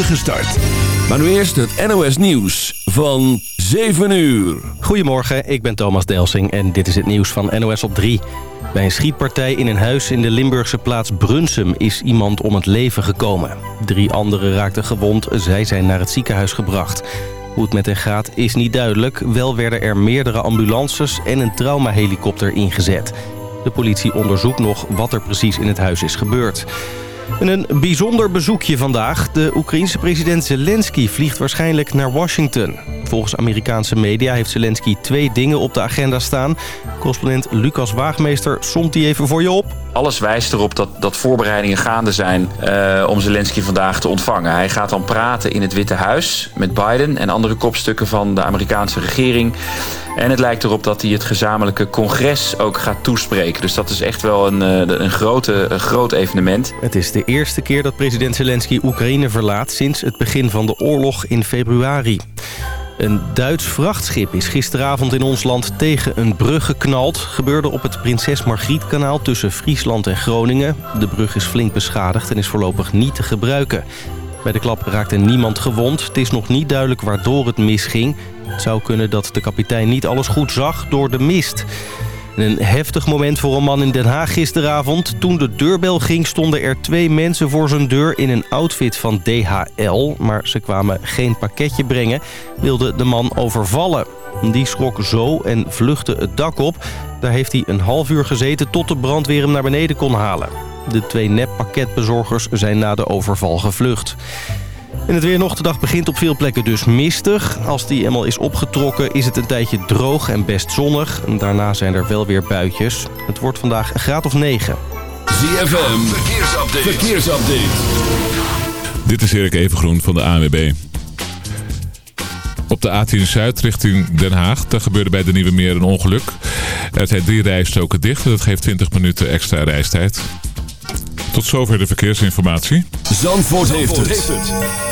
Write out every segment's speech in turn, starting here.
start. Maar nu eerst het NOS Nieuws van 7 uur. Goedemorgen, ik ben Thomas Delsing en dit is het nieuws van NOS op 3. Bij een schietpartij in een huis in de Limburgse plaats Brunsum is iemand om het leven gekomen. Drie anderen raakten gewond, zij zijn naar het ziekenhuis gebracht. Hoe het met hen gaat is niet duidelijk. Wel werden er meerdere ambulances en een traumahelikopter ingezet. De politie onderzoekt nog wat er precies in het huis is gebeurd. En een bijzonder bezoekje vandaag. De Oekraïense president Zelensky vliegt waarschijnlijk naar Washington. Volgens Amerikaanse media heeft Zelensky twee dingen op de agenda staan. Correspondent Lucas Waagmeester somt die even voor je op. Alles wijst erop dat, dat voorbereidingen gaande zijn uh, om Zelensky vandaag te ontvangen. Hij gaat dan praten in het Witte Huis met Biden en andere kopstukken van de Amerikaanse regering. En het lijkt erop dat hij het gezamenlijke congres ook gaat toespreken. Dus dat is echt wel een, uh, een, grote, een groot evenement. Het is de eerste keer dat president Zelensky Oekraïne verlaat sinds het begin van de oorlog in februari. Een Duits vrachtschip is gisteravond in ons land tegen een brug geknald. Gebeurde op het Prinses Margrietkanaal tussen Friesland en Groningen. De brug is flink beschadigd en is voorlopig niet te gebruiken. Bij de klap raakte niemand gewond. Het is nog niet duidelijk waardoor het misging. Het zou kunnen dat de kapitein niet alles goed zag door de mist. Een heftig moment voor een man in Den Haag gisteravond. Toen de deurbel ging stonden er twee mensen voor zijn deur in een outfit van DHL. Maar ze kwamen geen pakketje brengen, wilde de man overvallen. Die schrok zo en vluchtte het dak op. Daar heeft hij een half uur gezeten tot de brandweer hem naar beneden kon halen. De twee neppakketbezorgers zijn na de overval gevlucht. En het weer nog. De dag begint op veel plekken dus mistig. Als die eenmaal is opgetrokken is het een tijdje droog en best zonnig. En daarna zijn er wel weer buitjes. Het wordt vandaag een graad of 9. ZFM, verkeersupdate. verkeersupdate. Dit is Erik Evengroen van de ANWB. Op de A10 Zuid richting Den Haag. Daar gebeurde bij de Nieuwe Meer een ongeluk. Er zijn drie rijstroken dicht. Dat geeft 20 minuten extra reistijd. Tot zover de verkeersinformatie. Zandvoort, Zandvoort heeft, het.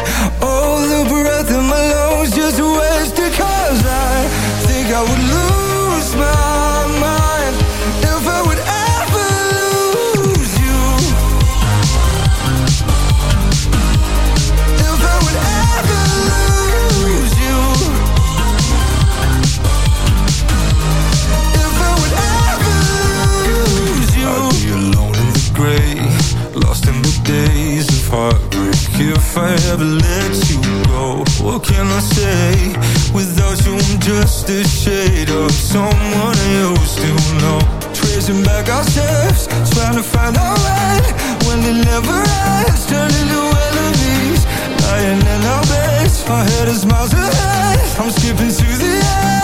啊。never let you go. What can I say? Without you I'm just a shade of someone I Still to know. Tracing back our steps, trying to find our way. When it never ends, Turning to enemies. Lying in our beds, my head is miles ahead. I'm skipping to the end.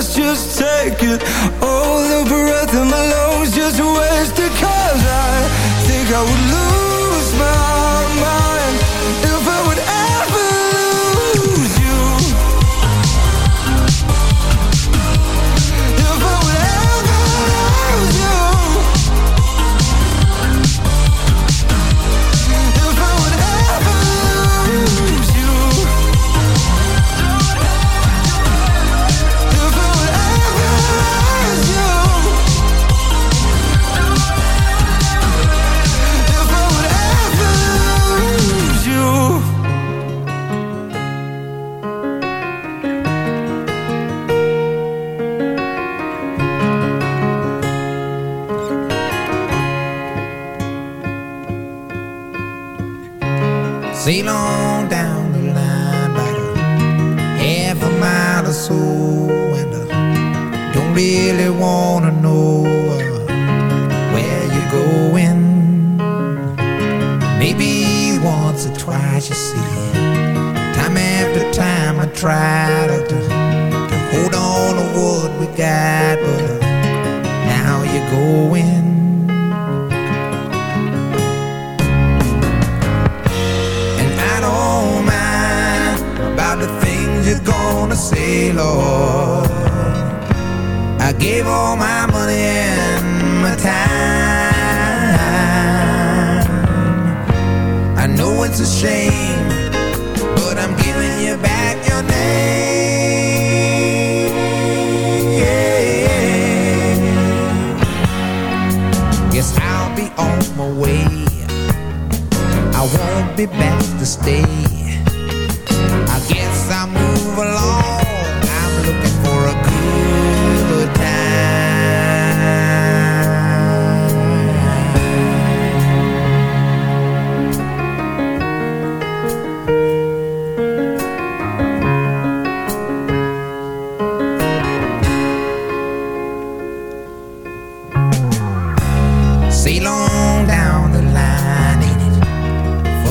let's just take it. All oh, the breath in my lungs just wasted Cause I think I would lose.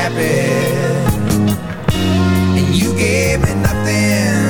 happy. And you gave me nothing.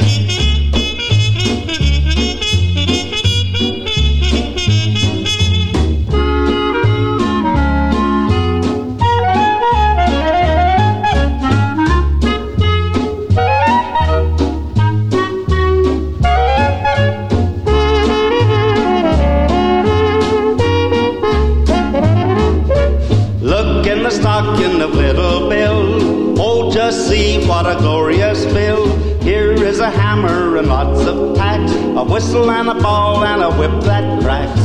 What a glorious bill. Here is a hammer and lots of tacks, a whistle and a ball and a whip that cracks.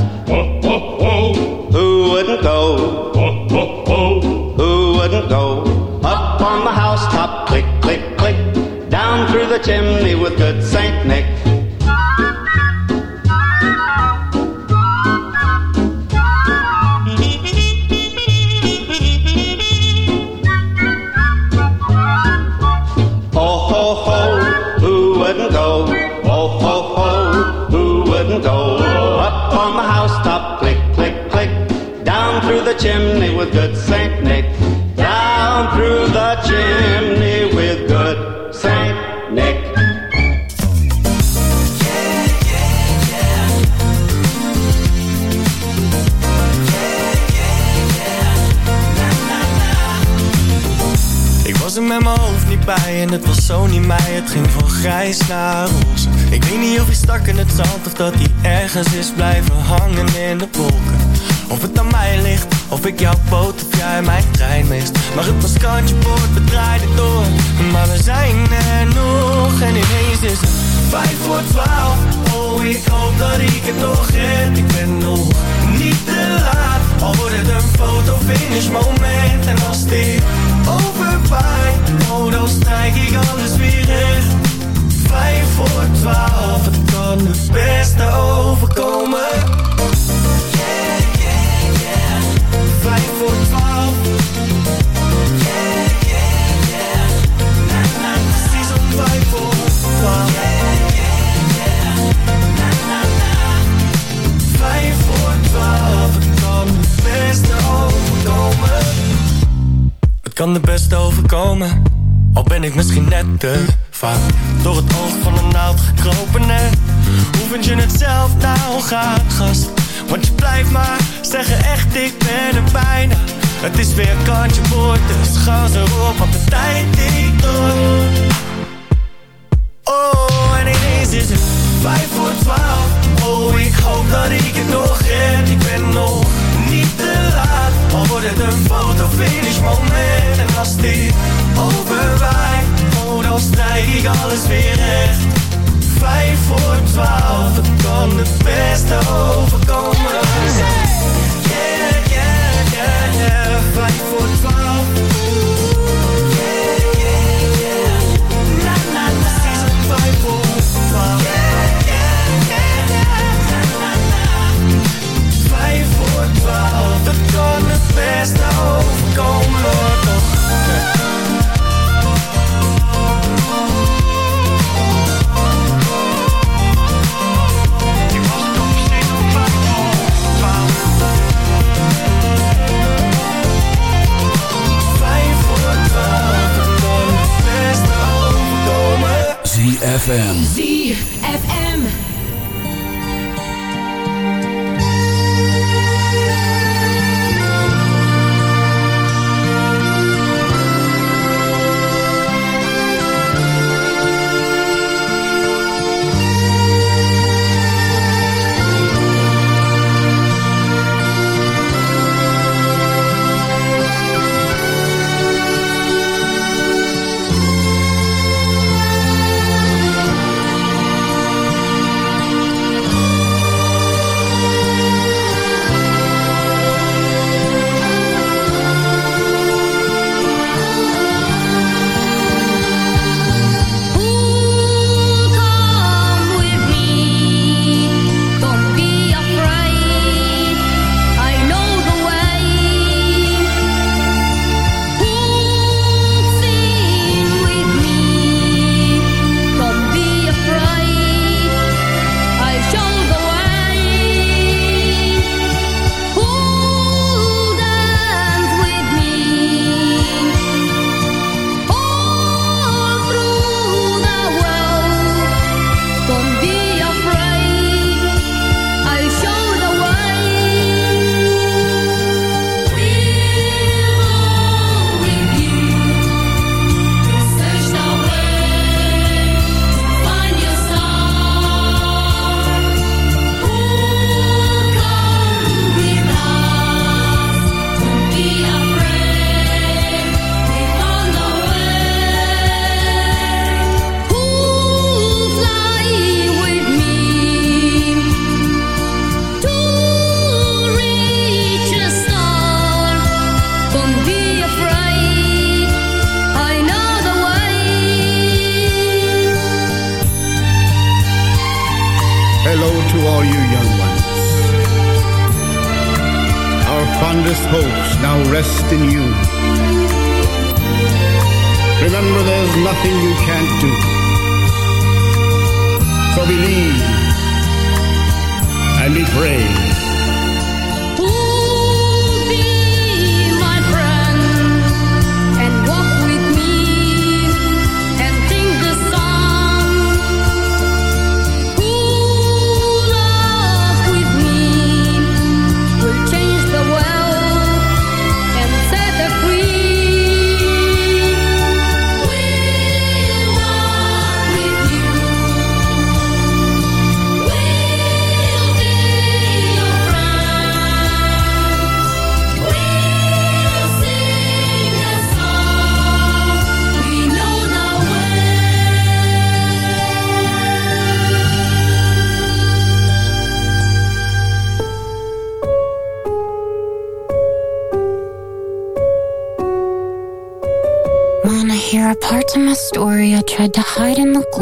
gast. Want je blijft maar zeggen echt, ik ben er bijna. Het is weer kantje boord, dus ga ze op, op de tijd ik door. Oh, en ineens is het vijf voor twaalf. Oh, ik hoop dat ik het nog red. Ik ben nog niet te laat, al wordt het een foto finish moment. En als dit overwaait, oh, dan strijk ik alles weer recht 5 voor 12 gonna festa holler come say yeah yeah yeah. 5 voor 12 5 voor 12 5 voor 12 gonna festa holler come on ZFM. ZFM.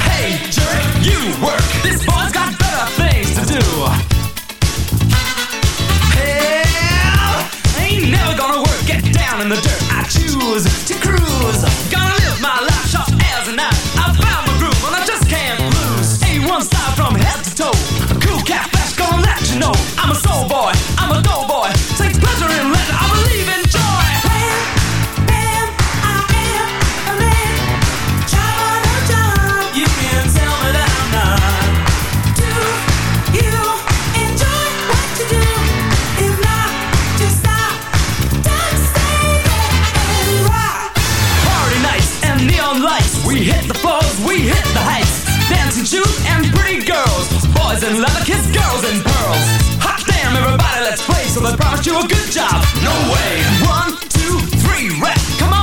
Hey! Jerk, you work. This boy's got better things to do. Hell, ain't never gonna work. Get down in the dirt. I choose to cruise. Gonna live my life sharp as a knife. I found my groove and I just can't lose. A1 style from head to toe. Cool cat flash, gonna let you know. I'm a soul boy. I'm a In leather, kiss girls in pearls. Hot damn, everybody, let's play. So they promised you a good job. No way. One, two, three, rap. Come on,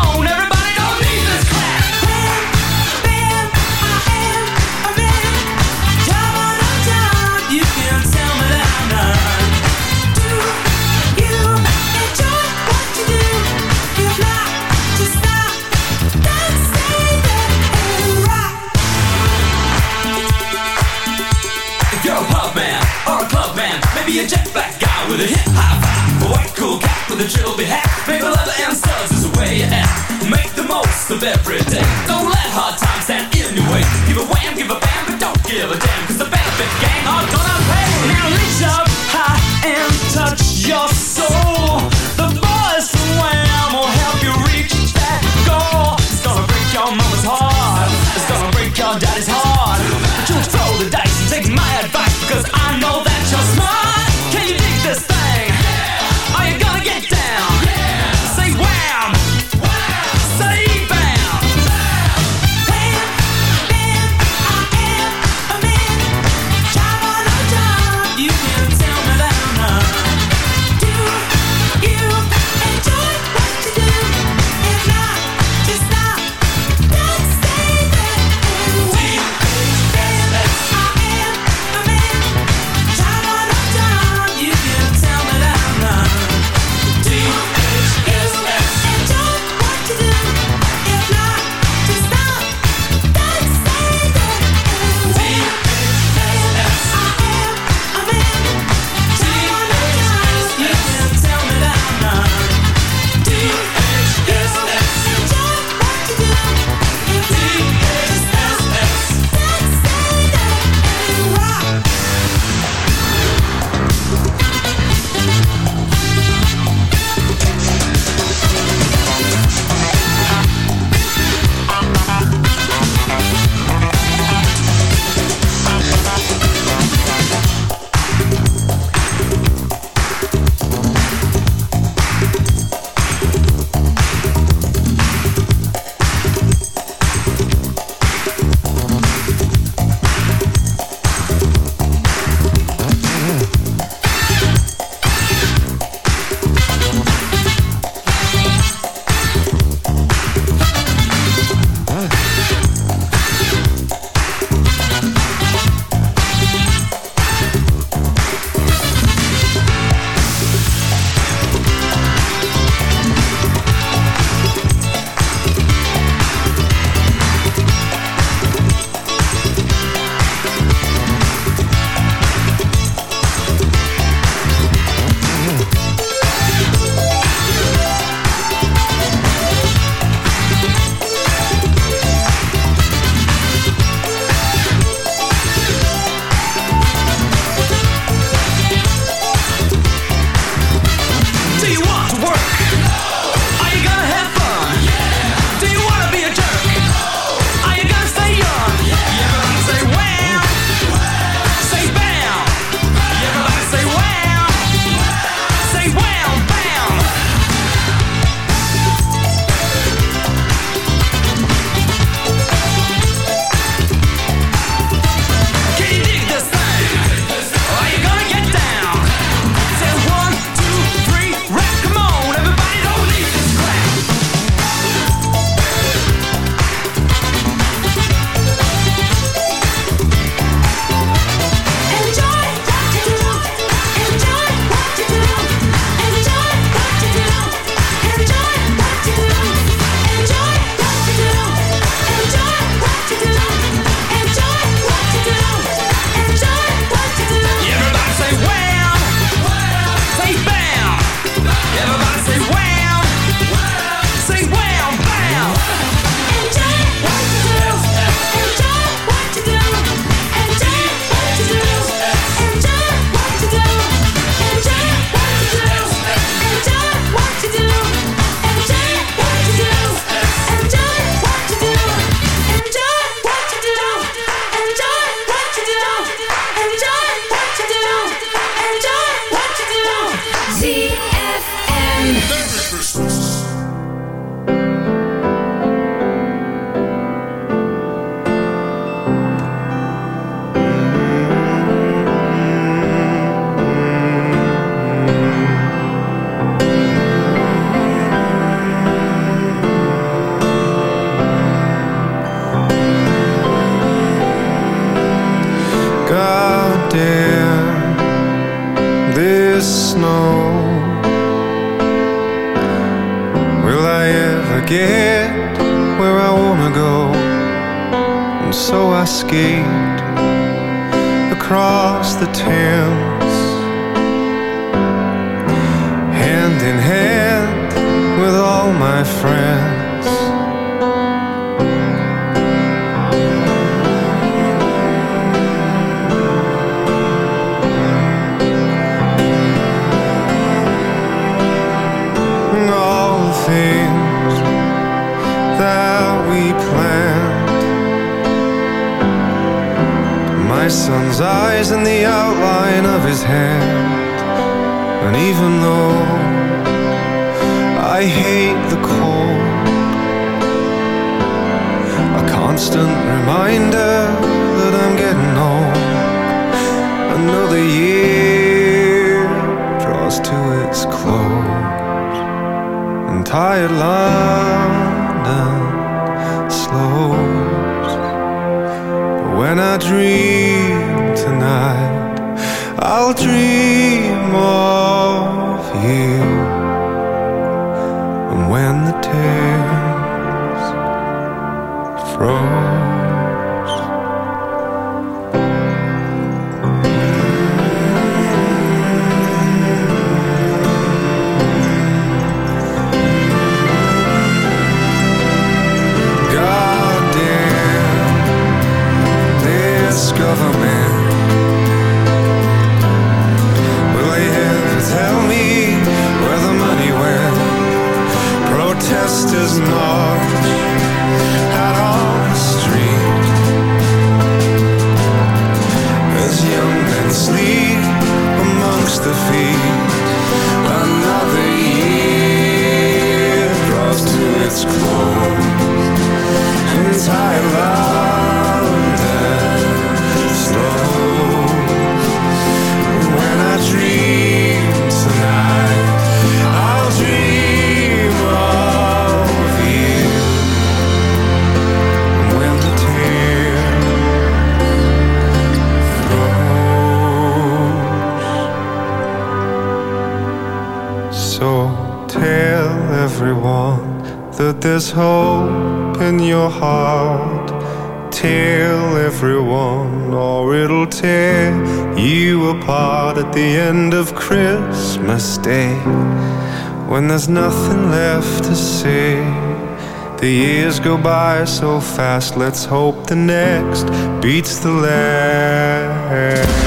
maybe a jet black guy with a hip hop vibe, a white cool cat with a trilby hat, maybe leather and studs is the way you act. Make the most of every day. Don't let hard times stand in your way. Give a wham, give a bam, but don't give a damn, cause the benefit gang are gonna pay. Now reach up high and touch your soul. The boys from Wham will help you reach that goal. It's gonna break your mama's heart. It's gonna break your daddy's heart. But you throw the dice and take my advice because I know froze there's nothing left to say. The years go by so fast, let's hope the next beats the last.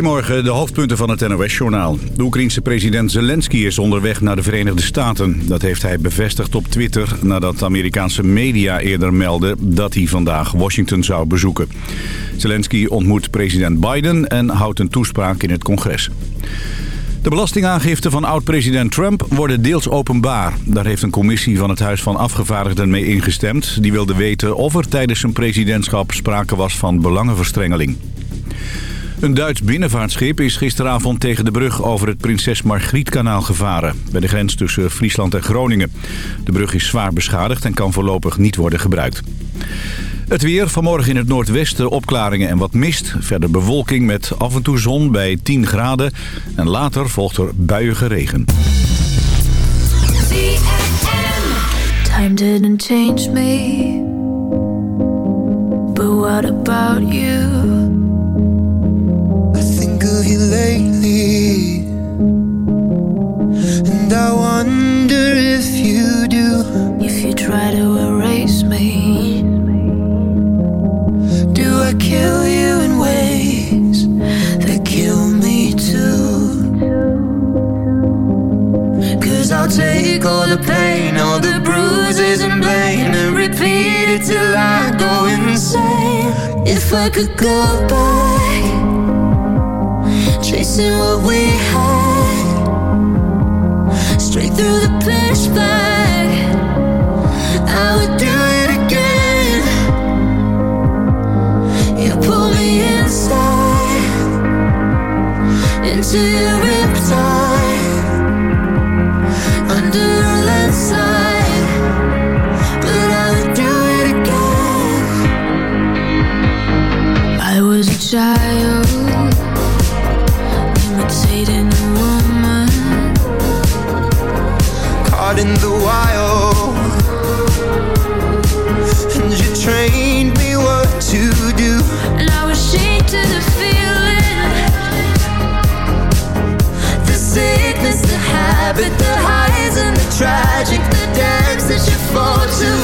Goedemorgen, de hoofdpunten van het NOS-journaal. De Oekraïense president Zelensky is onderweg naar de Verenigde Staten. Dat heeft hij bevestigd op Twitter nadat Amerikaanse media eerder meldden dat hij vandaag Washington zou bezoeken. Zelensky ontmoet president Biden en houdt een toespraak in het congres. De belastingaangiften van oud-president Trump worden deels openbaar. Daar heeft een commissie van het Huis van Afgevaardigden mee ingestemd. Die wilde weten of er tijdens zijn presidentschap sprake was van belangenverstrengeling. Een Duits binnenvaartschip is gisteravond tegen de brug over het Prinses Margrietkanaal gevaren. Bij de grens tussen Friesland en Groningen. De brug is zwaar beschadigd en kan voorlopig niet worden gebruikt. Het weer, vanmorgen in het noordwesten opklaringen en wat mist. Verder bewolking met af en toe zon bij 10 graden. En later volgt er buiige regen. Time didn't change me. But what about you? And I wonder if you do. If you try to erase me, Do I kill you in ways that kill me too? Cause I'll take all the pain, all the bruises and blame, and repeat it till I go insane. If I could go back, chasing what we had, straight through the pitch black, I would do it again. You pull me inside. Into your riptide. Under a landslide, but I would do it again. I was a child, Caught in the wild, and you trained me what to do. And I was chained to the feeling, The sickness, the habit, the highs and the tragic, the dance that you fall to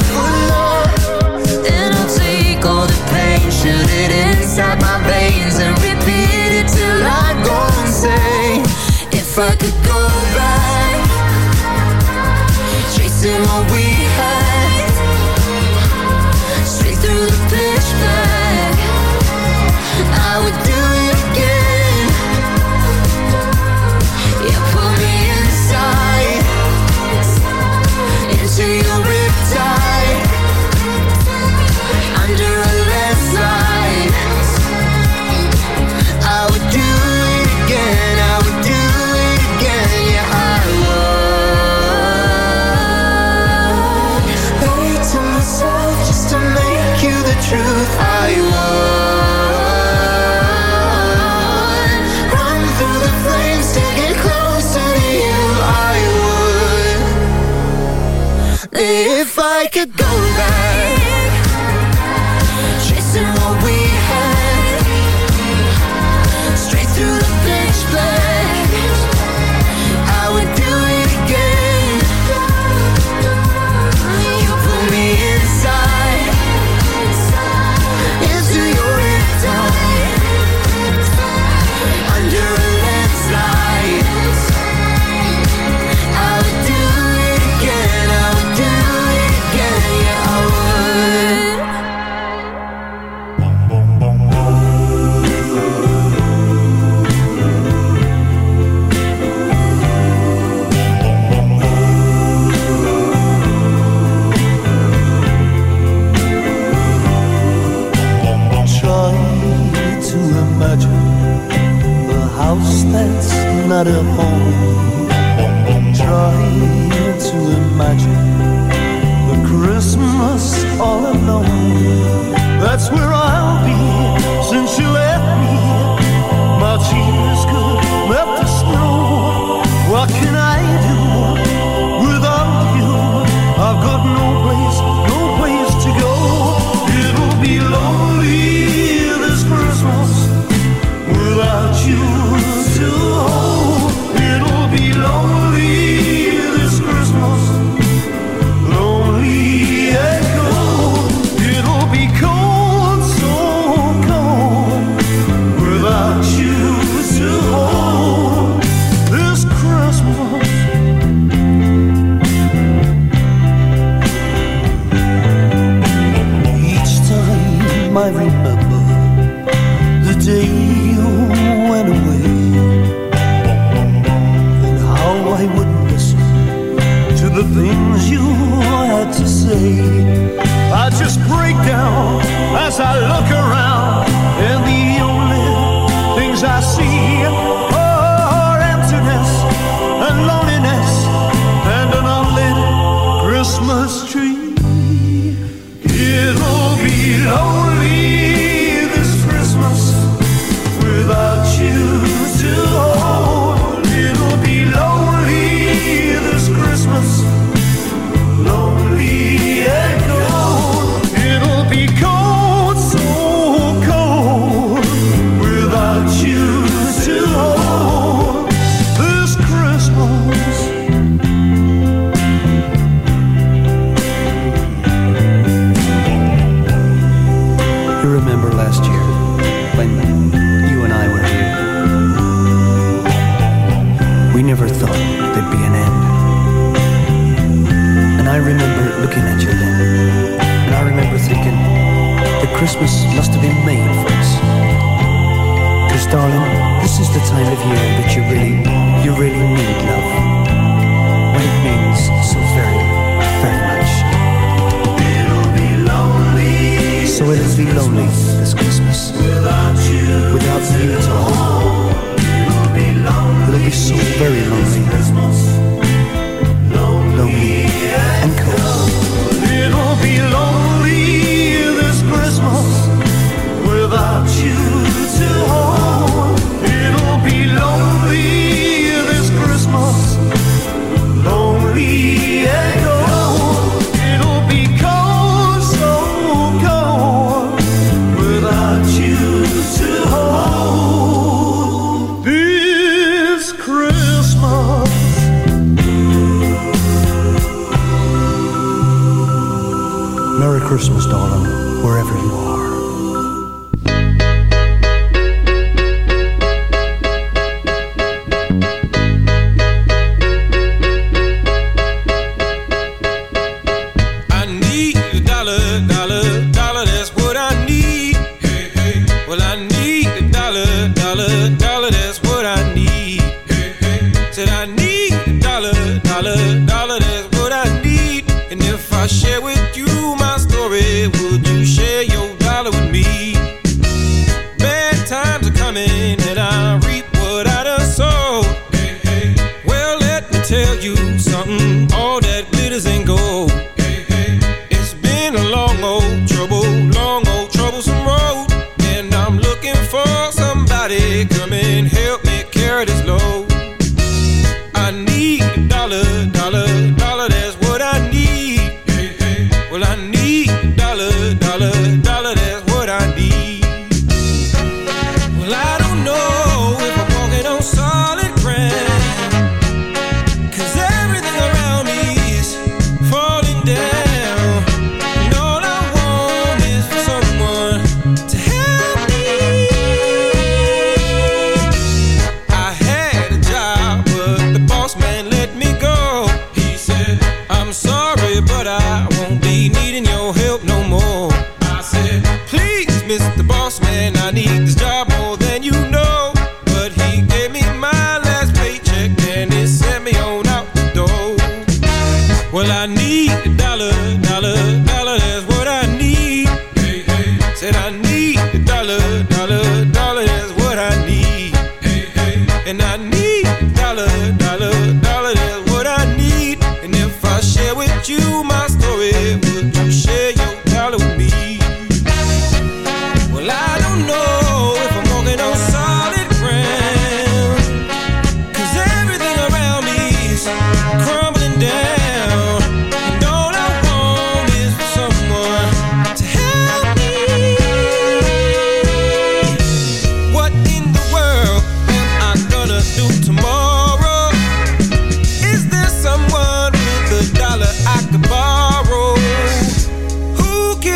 not a home. Try to imagine the Christmas all alone. That's where I'll be since you left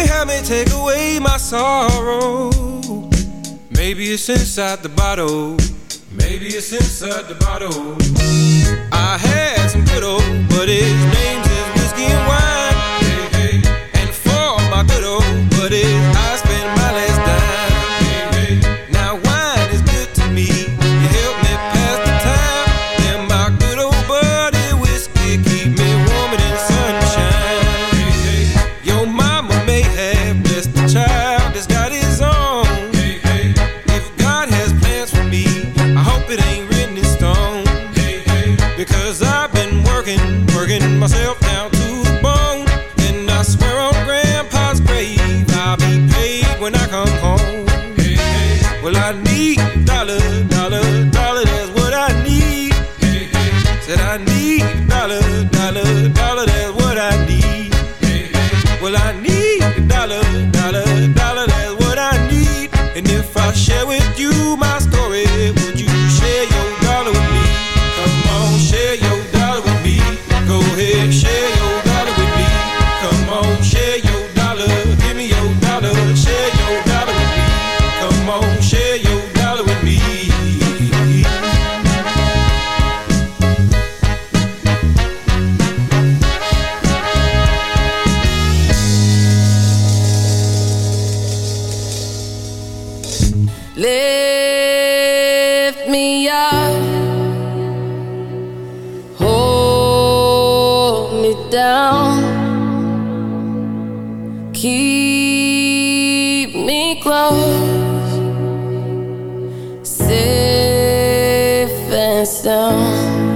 Help me take away my sorrow. Maybe it's inside the bottle. Maybe it's inside the bottle. I had some good old, but his name's is whiskey and wine. And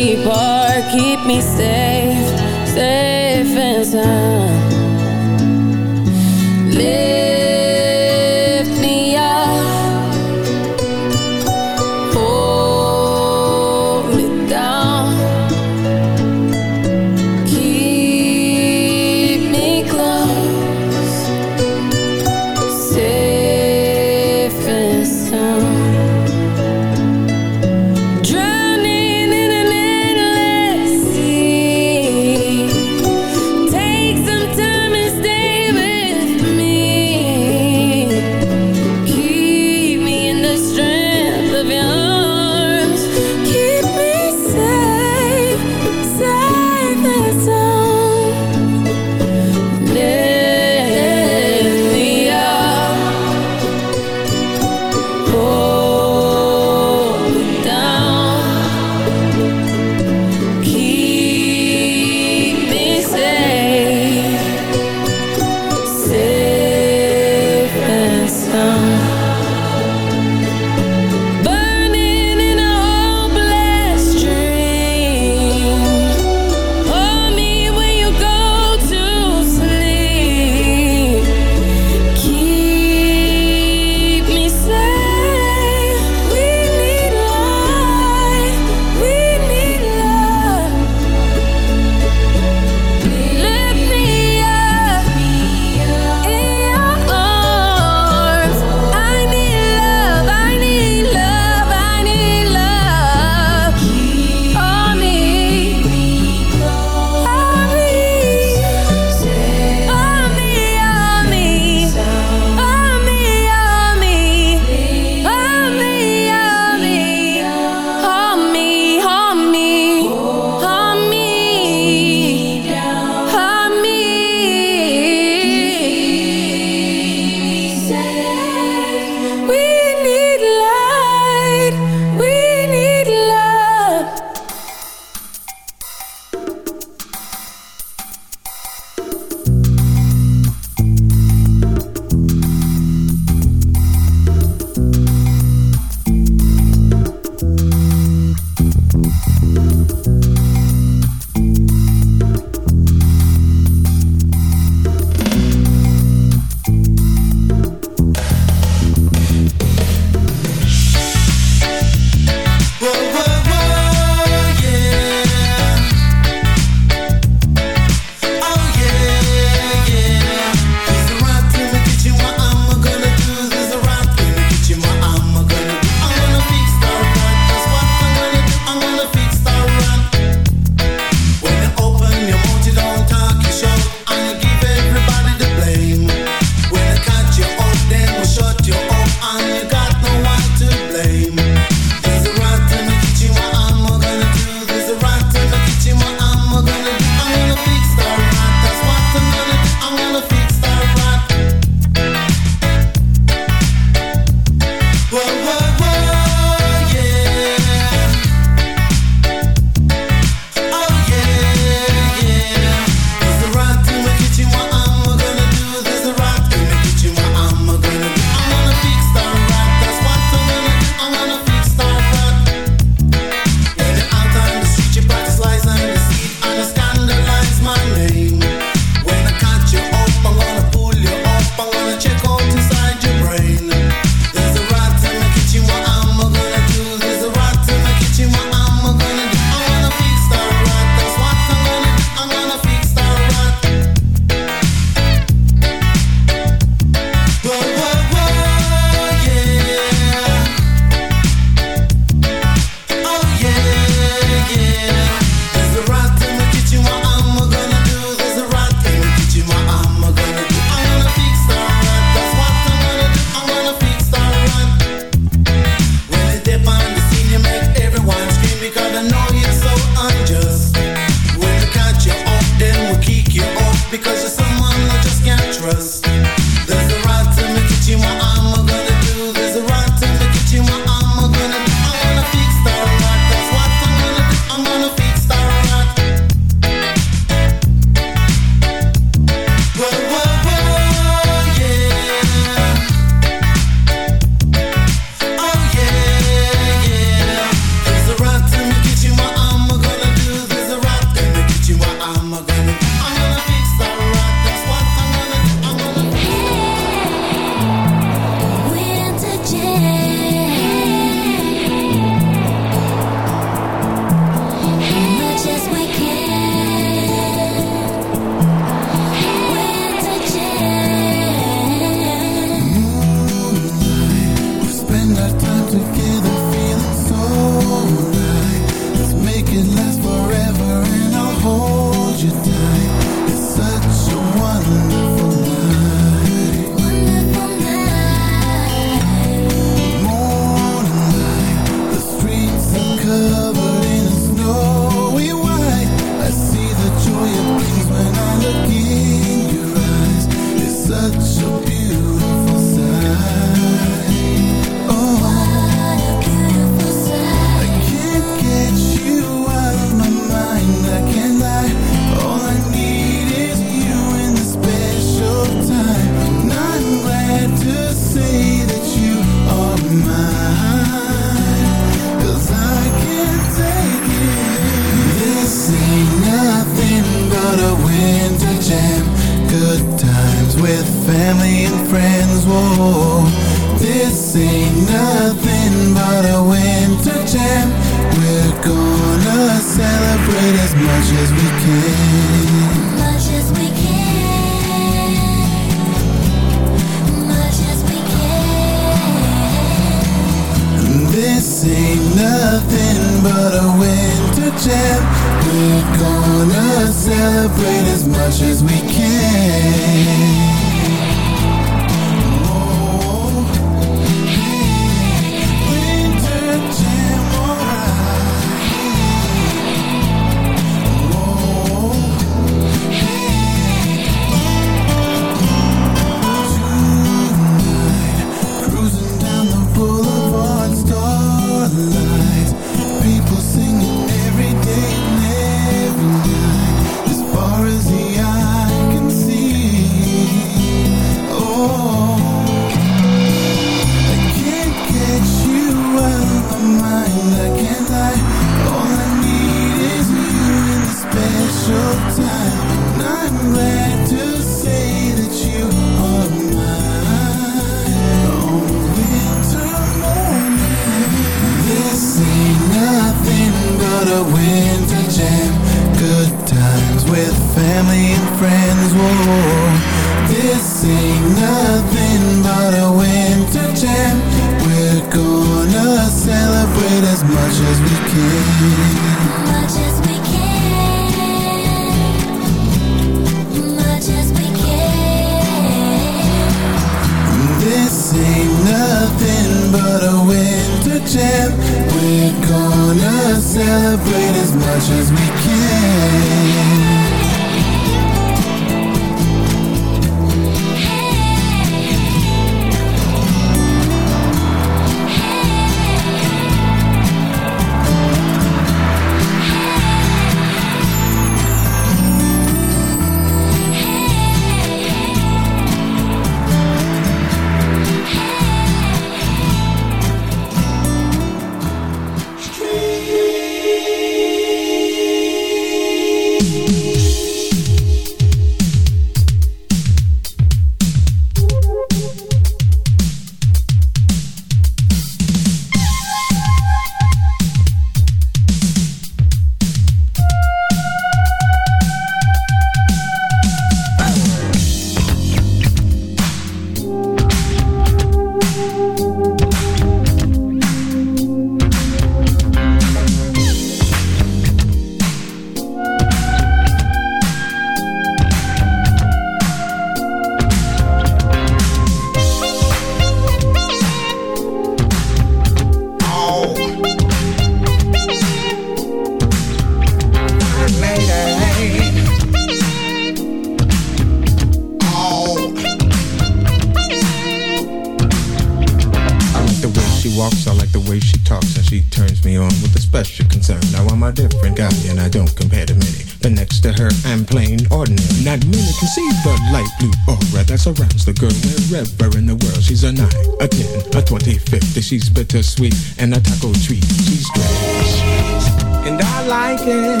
wherever in the world. She's a 9, a 10, a 20, 50. She's bittersweet and a taco treat. She's strange, and I like it.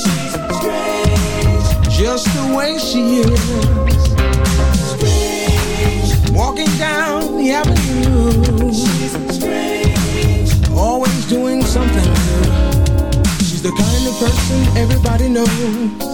She's strange, just the way she is. Strange. Walking down the avenue. She's strange. Always doing something new. She's the kind of person everybody knows.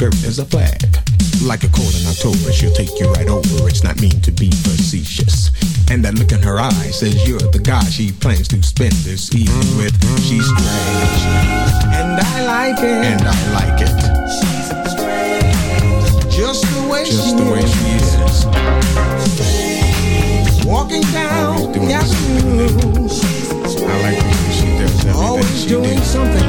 Skirt as a flag. Like a cold in October, she'll take you right over. It's not mean to be facetious. And that look in her eye says you're the guy she plans to spend this evening with. She's strange. And I like it. And I like it. She's strange. Just the way Just she the way is. she is. Walking down the avenue. I like the way she does everything Always she doing did. something